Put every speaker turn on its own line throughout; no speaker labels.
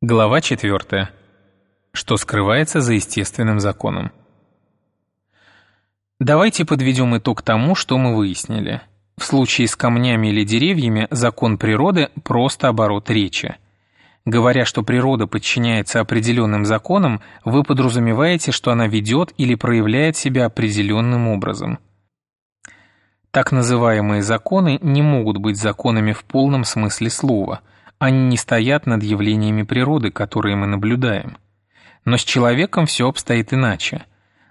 Глава 4. Что скрывается за естественным законом. Давайте подведем итог тому, что мы выяснили. В случае с камнями или деревьями закон природы – просто оборот речи. Говоря, что природа подчиняется определенным законам, вы подразумеваете, что она ведет или проявляет себя определенным образом. Так называемые законы не могут быть законами в полном смысле слова – они не стоят над явлениями природы, которые мы наблюдаем. Но с человеком все обстоит иначе.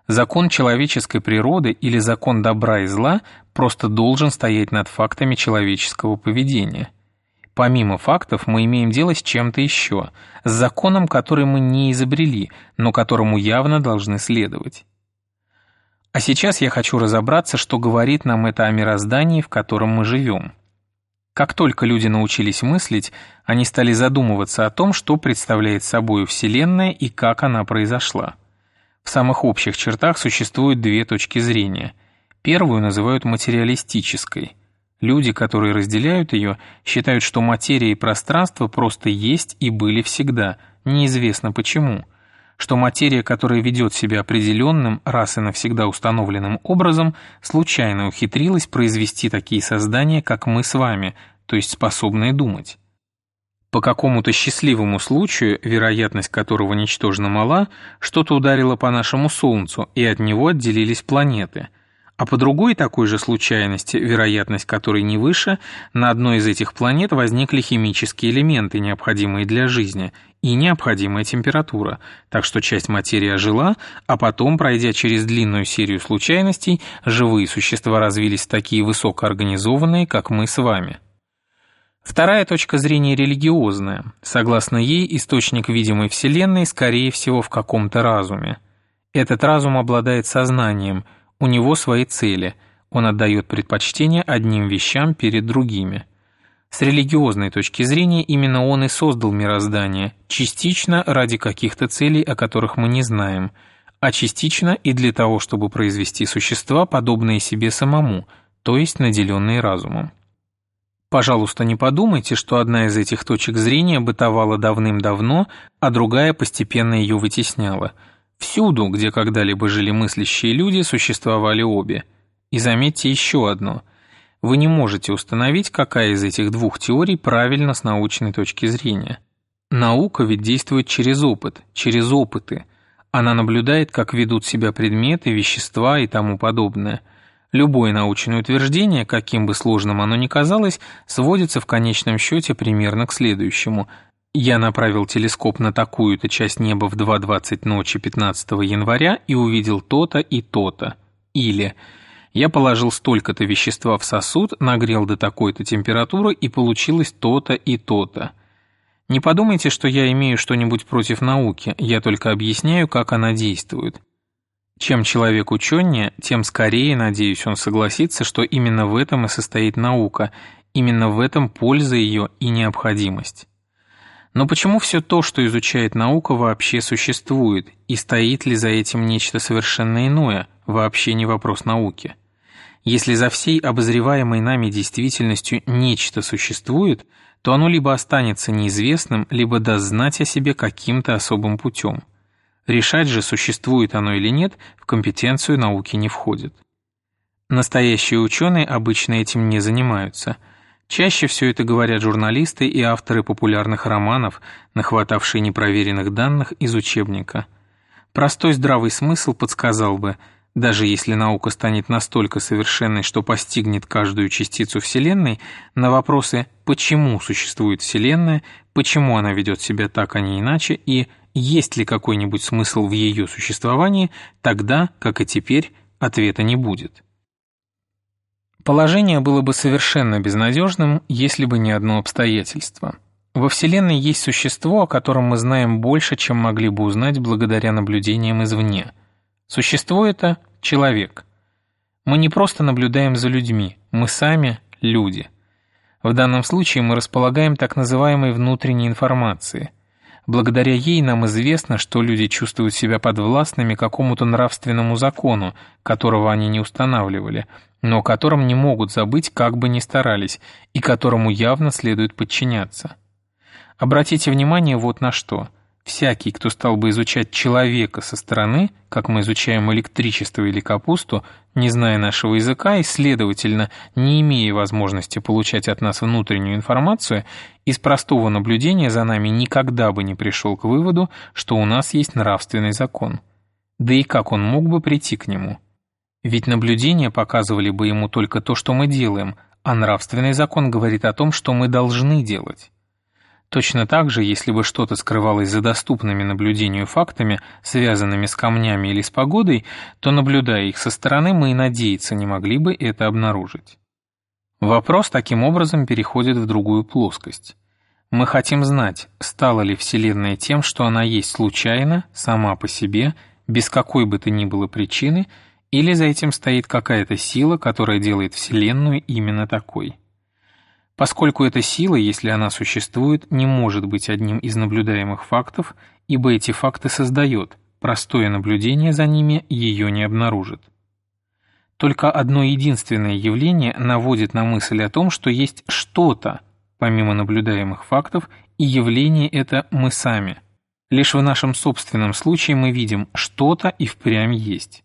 Закон человеческой природы или закон добра и зла просто должен стоять над фактами человеческого поведения. Помимо фактов мы имеем дело с чем-то еще, с законом, который мы не изобрели, но которому явно должны следовать. А сейчас я хочу разобраться, что говорит нам это о мироздании, в котором мы живем. Как только люди научились мыслить, они стали задумываться о том, что представляет собой Вселенная и как она произошла. В самых общих чертах существуют две точки зрения. Первую называют материалистической. Люди, которые разделяют ее, считают, что материя и пространство просто есть и были всегда, неизвестно почему – что материя, которая ведет себя определенным, раз и навсегда установленным образом, случайно ухитрилась произвести такие создания, как мы с вами, то есть способные думать. По какому-то счастливому случаю, вероятность которого ничтожно мала, что-то ударило по нашему Солнцу, и от него отделились планеты – а по другой такой же случайности, вероятность которой не выше, на одной из этих планет возникли химические элементы, необходимые для жизни, и необходимая температура, так что часть материи ожила, а потом, пройдя через длинную серию случайностей, живые существа развились такие высокоорганизованные, как мы с вами. Вторая точка зрения религиозная. Согласно ей, источник видимой Вселенной, скорее всего, в каком-то разуме. Этот разум обладает сознанием – у него свои цели, он отдает предпочтение одним вещам перед другими. С религиозной точки зрения именно он и создал мироздание, частично ради каких-то целей, о которых мы не знаем, а частично и для того, чтобы произвести существа, подобные себе самому, то есть наделенные разумом. Пожалуйста, не подумайте, что одна из этих точек зрения бытовала давным-давно, а другая постепенно ее вытесняла – Всюду, где когда-либо жили мыслящие люди, существовали обе. И заметьте еще одно. Вы не можете установить, какая из этих двух теорий правильна с научной точки зрения. Наука ведь действует через опыт, через опыты. Она наблюдает, как ведут себя предметы, вещества и тому подобное. Любое научное утверждение, каким бы сложным оно ни казалось, сводится в конечном счете примерно к следующему – я направил телескоп на такую-то часть неба в 2.20 ночи 15 января и увидел то-то и то-то. Или я положил столько-то вещества в сосуд, нагрел до такой-то температуры и получилось то-то и то-то. Не подумайте, что я имею что-нибудь против науки, я только объясняю, как она действует. Чем человек ученее, тем скорее, надеюсь, он согласится, что именно в этом и состоит наука, именно в этом польза ее и необходимость. Но почему все то, что изучает наука, вообще существует, и стоит ли за этим нечто совершенно иное, вообще не вопрос науки? Если за всей обозреваемой нами действительностью нечто существует, то оно либо останется неизвестным, либо даст знать о себе каким-то особым путем. Решать же, существует оно или нет, в компетенцию науки не входит. Настоящие ученые обычно этим не занимаются – Чаще все это говорят журналисты и авторы популярных романов, нахватавшие непроверенных данных из учебника. Простой здравый смысл подсказал бы, даже если наука станет настолько совершенной, что постигнет каждую частицу Вселенной, на вопросы «почему существует Вселенная?», «почему она ведет себя так, а не иначе?» и «есть ли какой-нибудь смысл в ее существовании?», тогда, как и теперь, ответа не будет. Положение было бы совершенно безнадежным, если бы не одно обстоятельство. Во Вселенной есть существо, о котором мы знаем больше, чем могли бы узнать благодаря наблюдениям извне. Существо это – человек. Мы не просто наблюдаем за людьми, мы сами – люди. В данном случае мы располагаем так называемой внутренней информацией. Благодаря ей нам известно, что люди чувствуют себя подвластными какому-то нравственному закону, которого они не устанавливали – но о котором не могут забыть, как бы ни старались, и которому явно следует подчиняться. Обратите внимание вот на что. Всякий, кто стал бы изучать человека со стороны, как мы изучаем электричество или капусту, не зная нашего языка и, следовательно, не имея возможности получать от нас внутреннюю информацию, из простого наблюдения за нами никогда бы не пришел к выводу, что у нас есть нравственный закон. Да и как он мог бы прийти к нему? Ведь наблюдения показывали бы ему только то, что мы делаем, а нравственный закон говорит о том, что мы должны делать. Точно так же, если бы что-то скрывалось за доступными наблюдению фактами, связанными с камнями или с погодой, то, наблюдая их со стороны, мы и надеяться не могли бы это обнаружить. Вопрос таким образом переходит в другую плоскость. Мы хотим знать, стала ли Вселенная тем, что она есть случайно, сама по себе, без какой бы то ни было причины, или за этим стоит какая-то сила, которая делает Вселенную именно такой поскольку эта сила, если она существует, не может быть одним из наблюдаемых фактов, ибо эти факты создает, простое наблюдение за ними ее не обнаружит. Только одно единственное явление наводит на мысль о том, что есть что-то, помимо наблюдаемых фактов, и явление это мы сами. Лишь в нашем собственном случае мы видим что-то и впрямь есть.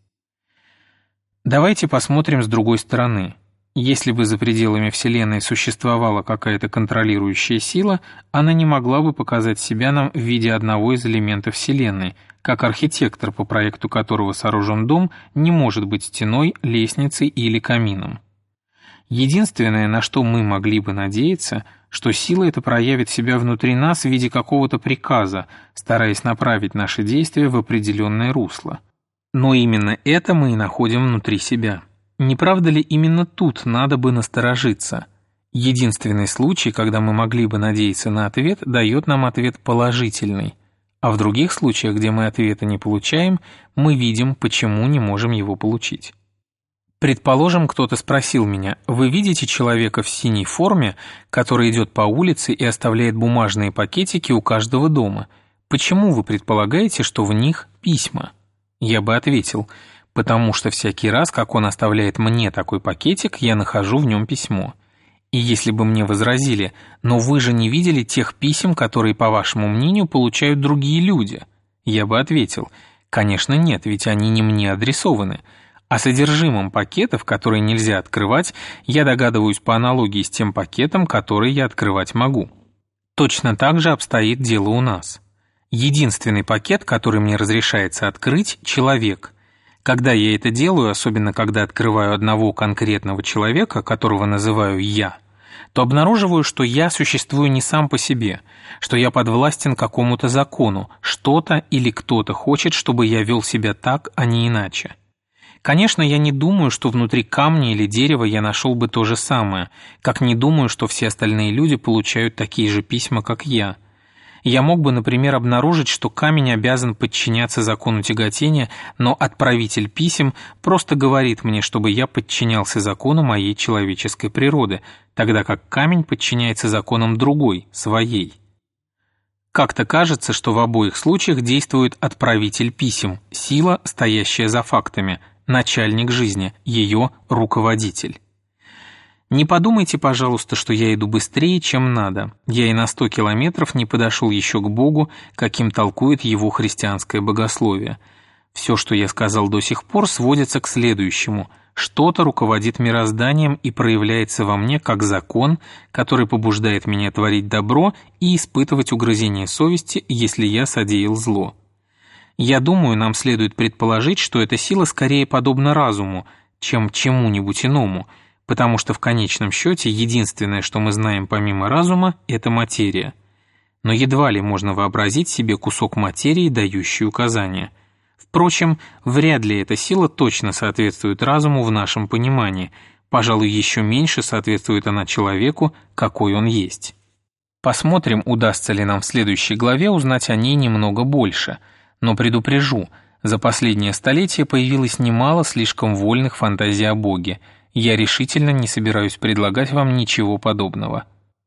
Давайте посмотрим с другой стороны – если бы за пределами Вселенной существовала какая-то контролирующая сила, она не могла бы показать себя нам в виде одного из элементов Вселенной, как архитектор, по проекту которого сооружен дом, не может быть стеной, лестницей или камином. Единственное, на что мы могли бы надеяться, что сила эта проявит себя внутри нас в виде какого-то приказа, стараясь направить наши действия в определенное русло. Но именно это мы и находим внутри себя. Не правда ли именно тут надо бы насторожиться? Единственный случай, когда мы могли бы надеяться на ответ, дает нам ответ положительный. А в других случаях, где мы ответа не получаем, мы видим, почему не можем его получить. Предположим, кто-то спросил меня, вы видите человека в синей форме, который идет по улице и оставляет бумажные пакетики у каждого дома. Почему вы предполагаете, что в них письма? Я бы ответил – потому что всякий раз, как он оставляет мне такой пакетик, я нахожу в нем письмо. И если бы мне возразили, но вы же не видели тех писем, которые, по вашему мнению, получают другие люди, я бы ответил, конечно нет, ведь они не мне адресованы. А содержимым пакетов, которые нельзя открывать, я догадываюсь по аналогии с тем пакетом, который я открывать могу. Точно так же обстоит дело у нас. Единственный пакет, который мне разрешается открыть – человек – когда я это делаю, особенно когда открываю одного конкретного человека, которого называю «я», то обнаруживаю, что я существую не сам по себе, что я подвластен какому-то закону, что-то или кто-то хочет, чтобы я вел себя так, а не иначе. Конечно, я не думаю, что внутри камня или дерева я нашел бы то же самое, как не думаю, что все остальные люди получают такие же письма, как я – я мог бы, например, обнаружить, что камень обязан подчиняться закону тяготения, но отправитель писем просто говорит мне, чтобы я подчинялся закону моей человеческой природы, тогда как камень подчиняется законам другой, своей. Как-то кажется, что в обоих случаях действует отправитель писем, сила, стоящая за фактами, начальник жизни, ее руководитель. Не подумайте, пожалуйста, что я иду быстрее, чем надо. Я и на сто километров не подошел еще к Богу, каким толкует его христианское богословие. Все, что я сказал до сих пор, сводится к следующему. Что-то руководит мирозданием и проявляется во мне как закон, который побуждает меня творить добро и испытывать угрызение совести, если я содеял зло. Я думаю, нам следует предположить, что эта сила скорее подобна разуму, чем чему-нибудь иному – потому что в конечном счете единственное, что мы знаем помимо разума, это материя. Но едва ли можно вообразить себе кусок материи, дающий указания. Впрочем, вряд ли эта сила точно соответствует разуму в нашем понимании, пожалуй, еще меньше соответствует она человеку, какой он есть. Посмотрим, удастся ли нам в следующей главе узнать о ней немного больше, но предупрежу, за последнее столетие появилось немало слишком вольных фантазий о Боге – я решительно не собираюсь предлагать вам ничего подобного.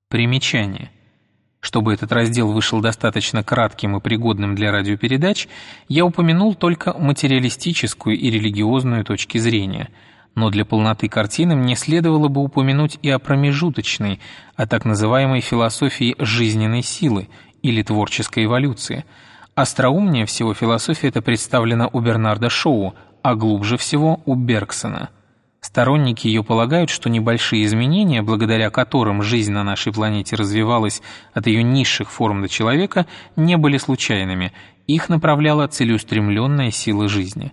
Примечание. Чтобы этот раздел вышел достаточно кратким и пригодным для радиопередач, я упомянул только материалистическую и религиозную точки зрения. но для полноты картины мне следовало бы упомянуть и о промежуточной, о так называемой философии жизненной силы или творческой эволюции. Остроумнее всего философия это представлена у Бернарда Шоу, а глубже всего у Бергсона. Сторонники ее полагают, что небольшие изменения, благодаря которым жизнь на нашей планете развивалась от ее низших форм до человека, не были случайными, их направляла целеустремленная сила жизни.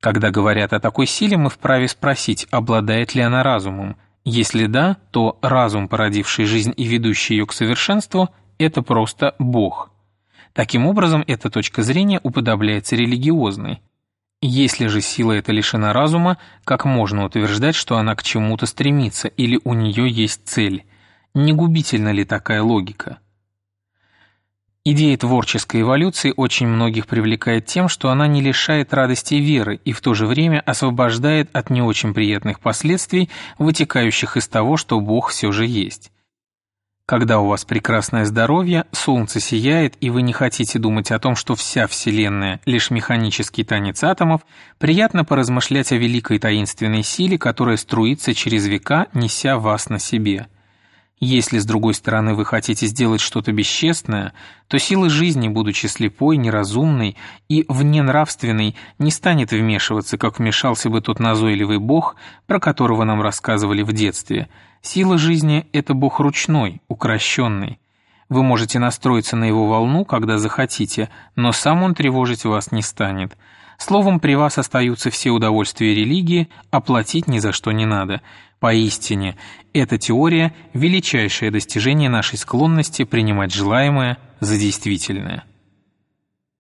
Когда говорят о такой силе, мы вправе спросить, обладает ли она разумом. Если да, то разум, породивший жизнь и ведущий ее к совершенству, это просто Бог. Таким образом, эта точка зрения уподобляется религиозной. Если же сила эта лишена разума, как можно утверждать, что она к чему-то стремится или у нее есть цель? Не губительна ли такая логика? Идея творческой эволюции очень многих привлекает тем, что она не лишает радости веры и в то же время освобождает от не очень приятных последствий, вытекающих из того, что Бог все же есть. Когда у вас прекрасное здоровье, солнце сияет, и вы не хотите думать о том, что вся Вселенная – лишь механический танец атомов, приятно поразмышлять о великой таинственной силе, которая струится через века, неся вас на себе – если, с другой стороны, вы хотите сделать что-то бесчестное, то сила жизни, будучи слепой, неразумной и вненравственной, не станет вмешиваться, как вмешался бы тот назойливый бог, про которого нам рассказывали в детстве. Сила жизни – это бог ручной, укращенный. Вы можете настроиться на его волну, когда захотите, но сам он тревожить вас не станет. Словом, при вас остаются все удовольствия религии, оплатить ни за что не надо – Поистине, эта теория – величайшее достижение нашей склонности принимать желаемое за действительное.